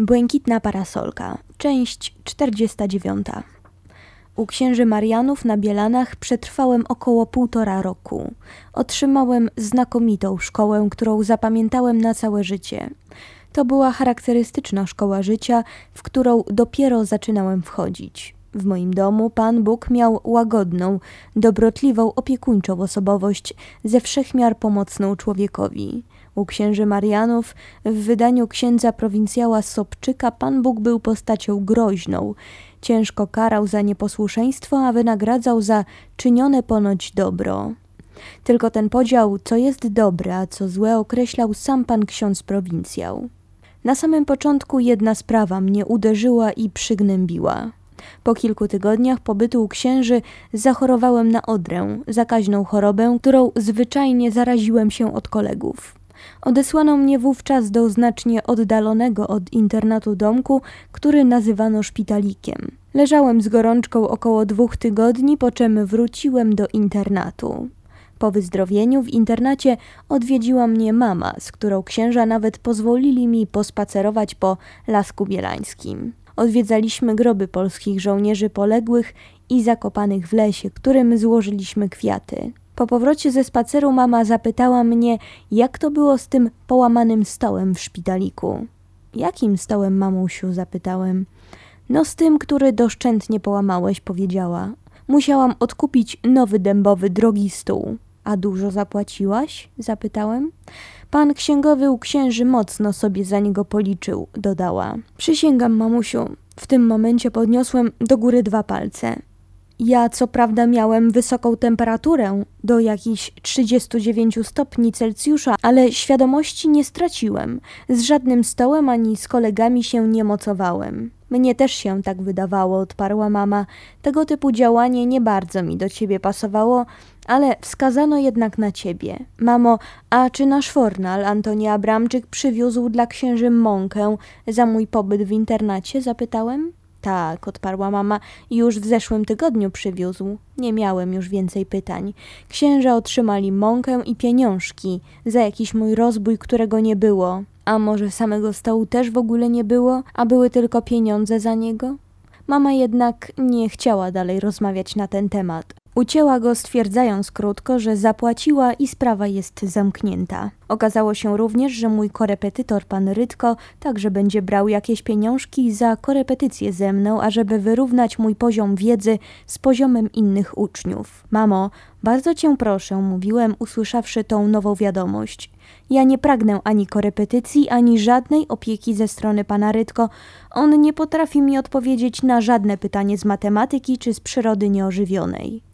Błękitna parasolka, część 49. U księży Marianów na Bielanach przetrwałem około półtora roku. Otrzymałem znakomitą szkołę, którą zapamiętałem na całe życie. To była charakterystyczna szkoła życia, w którą dopiero zaczynałem wchodzić. W moim domu Pan Bóg miał łagodną, dobrotliwą, opiekuńczą osobowość, ze wszechmiar pomocną człowiekowi. U księży Marianów w wydaniu księdza prowincjała Sobczyka Pan Bóg był postacią groźną. Ciężko karał za nieposłuszeństwo, a wynagradzał za czynione ponoć dobro. Tylko ten podział, co jest dobre, a co złe, określał sam pan ksiądz prowincjał. Na samym początku jedna sprawa mnie uderzyła i przygnębiła. Po kilku tygodniach pobytu u księży zachorowałem na odrę, zakaźną chorobę, którą zwyczajnie zaraziłem się od kolegów. Odesłano mnie wówczas do znacznie oddalonego od internatu domku, który nazywano szpitalikiem. Leżałem z gorączką około dwóch tygodni, po czym wróciłem do internatu. Po wyzdrowieniu w internacie odwiedziła mnie mama, z którą księża nawet pozwolili mi pospacerować po Lasku Bielańskim. Odwiedzaliśmy groby polskich żołnierzy poległych i zakopanych w lesie, którym złożyliśmy kwiaty. Po powrocie ze spaceru mama zapytała mnie, jak to było z tym połamanym stołem w szpitaliku. Jakim stołem, mamusiu? zapytałem. No z tym, który doszczętnie połamałeś, powiedziała. Musiałam odkupić nowy dębowy, drogi stół. A dużo zapłaciłaś? zapytałem. Pan księgowy u księży mocno sobie za niego policzył, dodała. Przysięgam, mamusiu. W tym momencie podniosłem do góry dwa palce. Ja co prawda miałem wysoką temperaturę, do jakichś 39 stopni Celsjusza, ale świadomości nie straciłem. Z żadnym stołem ani z kolegami się nie mocowałem. Mnie też się tak wydawało, odparła mama. Tego typu działanie nie bardzo mi do ciebie pasowało, ale wskazano jednak na ciebie. Mamo, a czy nasz fornal Antoni Abramczyk przywiózł dla księży mąkę za mój pobyt w internacie? zapytałem. Tak, odparła mama, już w zeszłym tygodniu przywiózł. Nie miałem już więcej pytań. Księża otrzymali mąkę i pieniążki za jakiś mój rozbój, którego nie było. A może samego stołu też w ogóle nie było, a były tylko pieniądze za niego? Mama jednak nie chciała dalej rozmawiać na ten temat. Ucięła go, stwierdzając krótko, że zapłaciła i sprawa jest zamknięta. Okazało się również, że mój korepetytor, pan Rytko, także będzie brał jakieś pieniążki za korepetycję ze mną, ażeby wyrównać mój poziom wiedzy z poziomem innych uczniów. Mamo, bardzo cię proszę, mówiłem, usłyszawszy tą nową wiadomość. Ja nie pragnę ani korepetycji, ani żadnej opieki ze strony pana Rytko. On nie potrafi mi odpowiedzieć na żadne pytanie z matematyki czy z przyrody nieożywionej.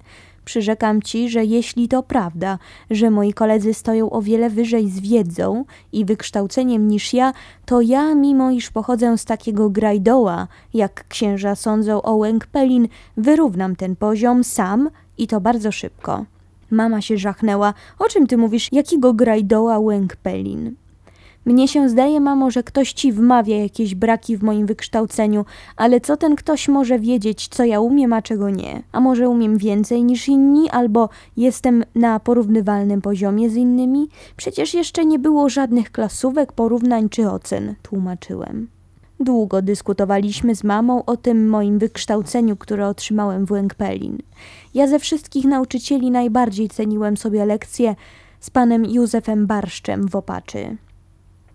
Przyrzekam ci, że jeśli to prawda, że moi koledzy stoją o wiele wyżej z wiedzą i wykształceniem niż ja, to ja, mimo iż pochodzę z takiego grajdoła, jak księża sądzą o Łęk-Pelin, wyrównam ten poziom sam i to bardzo szybko. Mama się żachnęła. O czym ty mówisz? Jakiego grajdoła Łęk-Pelin? Mnie się zdaje, mamo, że ktoś ci wmawia jakieś braki w moim wykształceniu, ale co ten ktoś może wiedzieć, co ja umiem, a czego nie? A może umiem więcej niż inni, albo jestem na porównywalnym poziomie z innymi? Przecież jeszcze nie było żadnych klasówek, porównań czy ocen, tłumaczyłem. Długo dyskutowaliśmy z mamą o tym moim wykształceniu, które otrzymałem w Łękpelin. Ja ze wszystkich nauczycieli najbardziej ceniłem sobie lekcje z panem Józefem Barszczem w Opaczy.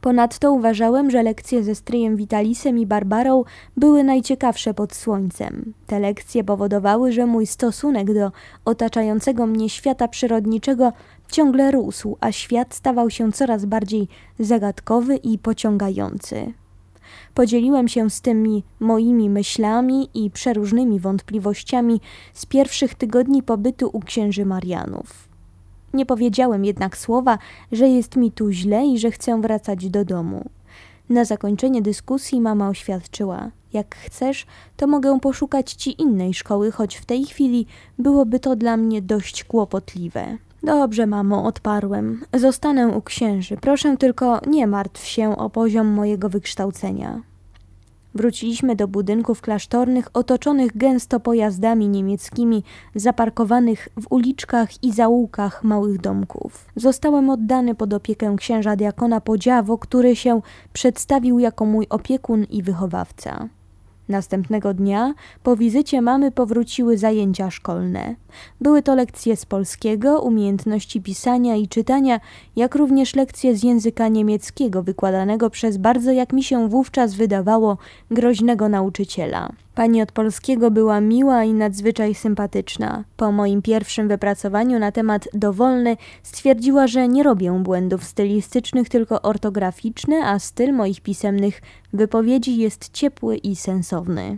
Ponadto uważałem, że lekcje ze stryjem Vitalisem i Barbarą były najciekawsze pod słońcem. Te lekcje powodowały, że mój stosunek do otaczającego mnie świata przyrodniczego ciągle rósł, a świat stawał się coraz bardziej zagadkowy i pociągający. Podzieliłem się z tymi moimi myślami i przeróżnymi wątpliwościami z pierwszych tygodni pobytu u księży Marianów. Nie powiedziałem jednak słowa, że jest mi tu źle i że chcę wracać do domu. Na zakończenie dyskusji mama oświadczyła: Jak chcesz, to mogę poszukać ci innej szkoły, choć w tej chwili byłoby to dla mnie dość kłopotliwe. Dobrze, mamo, odparłem. Zostanę u księży. Proszę tylko nie martw się o poziom mojego wykształcenia. Wróciliśmy do budynków klasztornych otoczonych gęsto pojazdami niemieckimi, zaparkowanych w uliczkach i zaułkach małych domków. Zostałem oddany pod opiekę księża diakona Podziawo, który się przedstawił jako mój opiekun i wychowawca. Następnego dnia po wizycie mamy powróciły zajęcia szkolne. Były to lekcje z polskiego, umiejętności pisania i czytania, jak również lekcje z języka niemieckiego wykładanego przez bardzo, jak mi się wówczas wydawało, groźnego nauczyciela. Pani od polskiego była miła i nadzwyczaj sympatyczna. Po moim pierwszym wypracowaniu na temat dowolny stwierdziła, że nie robię błędów stylistycznych, tylko ortograficzne, a styl moich pisemnych wypowiedzi jest ciepły i sensowny.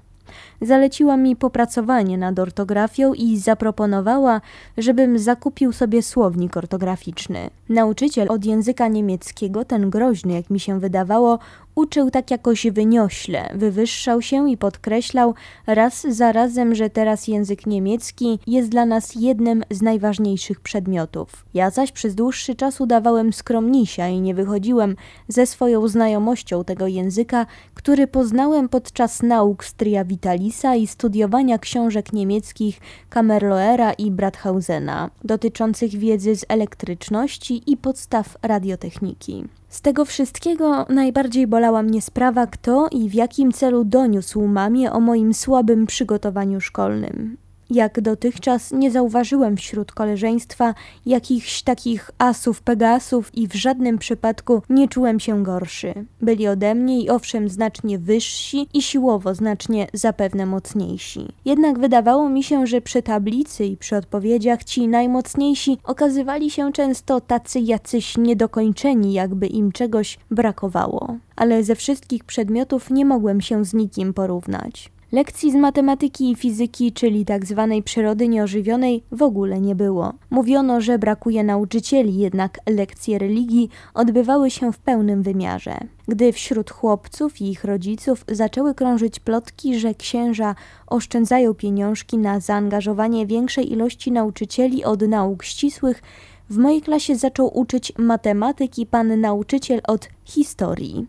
Zaleciła mi popracowanie nad ortografią i zaproponowała, żebym zakupił sobie słownik ortograficzny. Nauczyciel od języka niemieckiego, ten groźny, jak mi się wydawało, Uczył tak jakoś wyniośle, wywyższał się i podkreślał raz za razem, że teraz język niemiecki jest dla nas jednym z najważniejszych przedmiotów. Ja zaś przez dłuższy czas udawałem skromnisia i nie wychodziłem ze swoją znajomością tego języka, który poznałem podczas nauk z Tria Vitalisa i studiowania książek niemieckich Kamerloera i Brathausena, dotyczących wiedzy z elektryczności i podstaw radiotechniki. Z tego wszystkiego najbardziej bolała mnie sprawa, kto i w jakim celu doniósł mamie o moim słabym przygotowaniu szkolnym. Jak dotychczas nie zauważyłem wśród koleżeństwa jakichś takich asów Pegasów i w żadnym przypadku nie czułem się gorszy. Byli ode mnie i owszem znacznie wyżsi i siłowo znacznie zapewne mocniejsi. Jednak wydawało mi się, że przy tablicy i przy odpowiedziach ci najmocniejsi okazywali się często tacy jacyś niedokończeni, jakby im czegoś brakowało. Ale ze wszystkich przedmiotów nie mogłem się z nikim porównać. Lekcji z matematyki i fizyki, czyli tak zwanej przyrody nieożywionej, w ogóle nie było. Mówiono, że brakuje nauczycieli, jednak lekcje religii odbywały się w pełnym wymiarze. Gdy wśród chłopców i ich rodziców zaczęły krążyć plotki, że księża oszczędzają pieniążki na zaangażowanie większej ilości nauczycieli od nauk ścisłych, w mojej klasie zaczął uczyć matematyki pan nauczyciel od historii.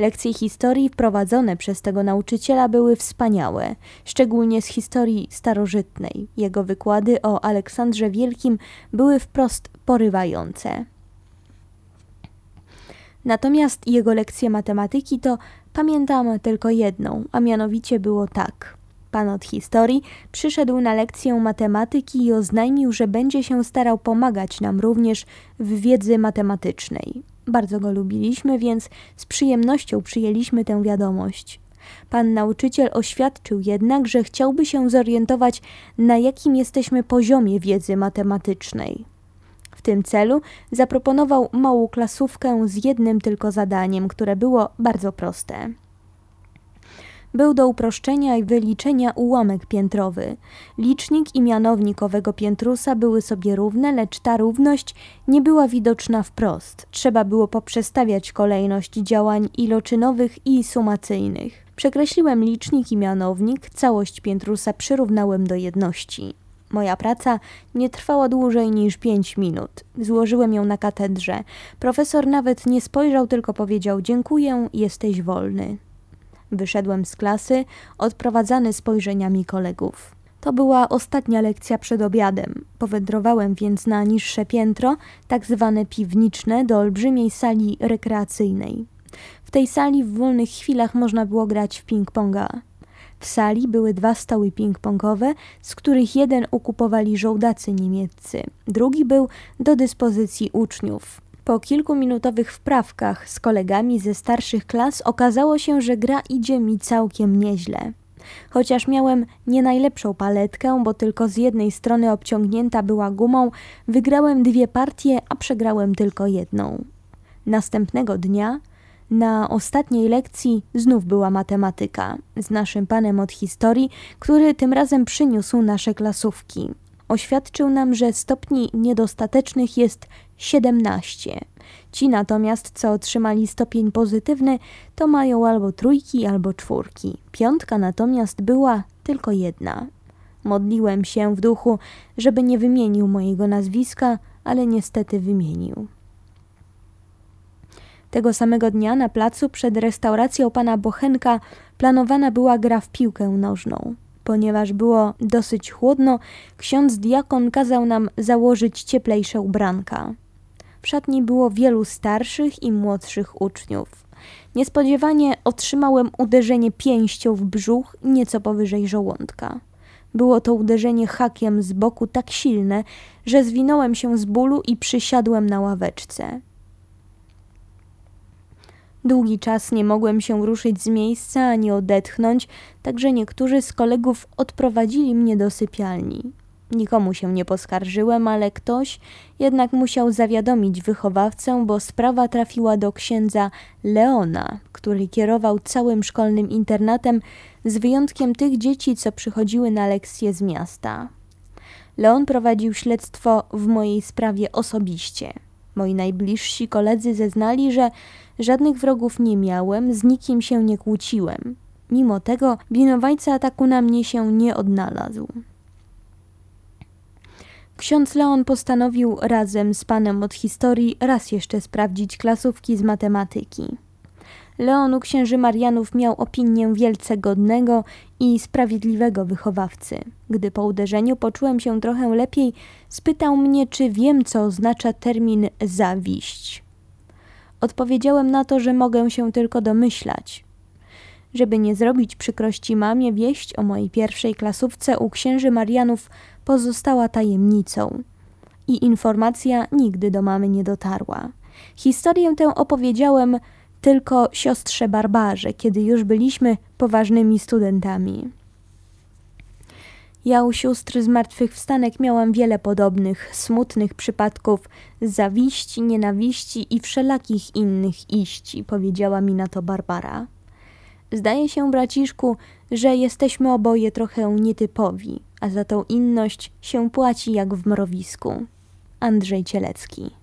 Lekcje historii wprowadzone przez tego nauczyciela były wspaniałe, szczególnie z historii starożytnej. Jego wykłady o Aleksandrze Wielkim były wprost porywające. Natomiast jego lekcje matematyki to pamiętam tylko jedną, a mianowicie było tak. Pan od historii przyszedł na lekcję matematyki i oznajmił, że będzie się starał pomagać nam również w wiedzy matematycznej. Bardzo go lubiliśmy, więc z przyjemnością przyjęliśmy tę wiadomość. Pan nauczyciel oświadczył jednak, że chciałby się zorientować, na jakim jesteśmy poziomie wiedzy matematycznej. W tym celu zaproponował małą klasówkę z jednym tylko zadaniem, które było bardzo proste. Był do uproszczenia i wyliczenia ułamek piętrowy. Licznik i mianownik owego piętrusa były sobie równe, lecz ta równość nie była widoczna wprost. Trzeba było poprzestawiać kolejność działań iloczynowych i sumacyjnych. Przekreśliłem licznik i mianownik, całość piętrusa przyrównałem do jedności. Moja praca nie trwała dłużej niż pięć minut. Złożyłem ją na katedrze. Profesor nawet nie spojrzał, tylko powiedział: Dziękuję, jesteś wolny. Wyszedłem z klasy, odprowadzany spojrzeniami kolegów. To była ostatnia lekcja przed obiadem. Powędrowałem więc na niższe piętro, tak zwane piwniczne, do olbrzymiej sali rekreacyjnej. W tej sali w wolnych chwilach można było grać w ping-ponga. W sali były dwa stoły ping-pongowe, z których jeden ukupowali żołdacy niemieccy, drugi był do dyspozycji uczniów. Po kilkuminutowych wprawkach z kolegami ze starszych klas okazało się, że gra idzie mi całkiem nieźle. Chociaż miałem nie najlepszą paletkę, bo tylko z jednej strony obciągnięta była gumą, wygrałem dwie partie, a przegrałem tylko jedną. Następnego dnia na ostatniej lekcji znów była matematyka z naszym panem od historii, który tym razem przyniósł nasze klasówki. Oświadczył nam, że stopni niedostatecznych jest 17. Ci natomiast, co otrzymali stopień pozytywny, to mają albo trójki, albo czwórki. Piątka natomiast była tylko jedna. Modliłem się w duchu, żeby nie wymienił mojego nazwiska, ale niestety wymienił. Tego samego dnia na placu przed restauracją pana Bochenka planowana była gra w piłkę nożną. Ponieważ było dosyć chłodno, ksiądz diakon kazał nam założyć cieplejsze ubranka. W szatni było wielu starszych i młodszych uczniów. Niespodziewanie otrzymałem uderzenie pięścią w brzuch nieco powyżej żołądka. Było to uderzenie hakiem z boku tak silne, że zwinąłem się z bólu i przysiadłem na ławeczce. Długi czas nie mogłem się ruszyć z miejsca ani odetchnąć, także niektórzy z kolegów odprowadzili mnie do sypialni. Nikomu się nie poskarżyłem, ale ktoś jednak musiał zawiadomić wychowawcę, bo sprawa trafiła do księdza Leona, który kierował całym szkolnym internatem, z wyjątkiem tych dzieci, co przychodziły na lekcje z miasta. Leon prowadził śledztwo w mojej sprawie osobiście. Moi najbliżsi koledzy zeznali, że żadnych wrogów nie miałem, z nikim się nie kłóciłem. Mimo tego winowajca ataku na mnie się nie odnalazł. Ksiądz Leon postanowił razem z panem od historii raz jeszcze sprawdzić klasówki z matematyki. Leon u księży Marianów miał opinię wielce godnego i sprawiedliwego wychowawcy. Gdy po uderzeniu poczułem się trochę lepiej, spytał mnie, czy wiem, co oznacza termin zawiść. Odpowiedziałem na to, że mogę się tylko domyślać. Żeby nie zrobić przykrości mamie, wieść o mojej pierwszej klasówce u księży Marianów pozostała tajemnicą i informacja nigdy do mamy nie dotarła. Historię tę opowiedziałem tylko siostrze Barbarze, kiedy już byliśmy poważnymi studentami. Ja u sióstr zmartwychwstanek miałam wiele podobnych, smutnych przypadków zawiści, nienawiści i wszelakich innych iści, powiedziała mi na to Barbara. Zdaje się, braciszku, że jesteśmy oboje trochę nietypowi, a za tą inność się płaci jak w mrowisku. Andrzej Cielecki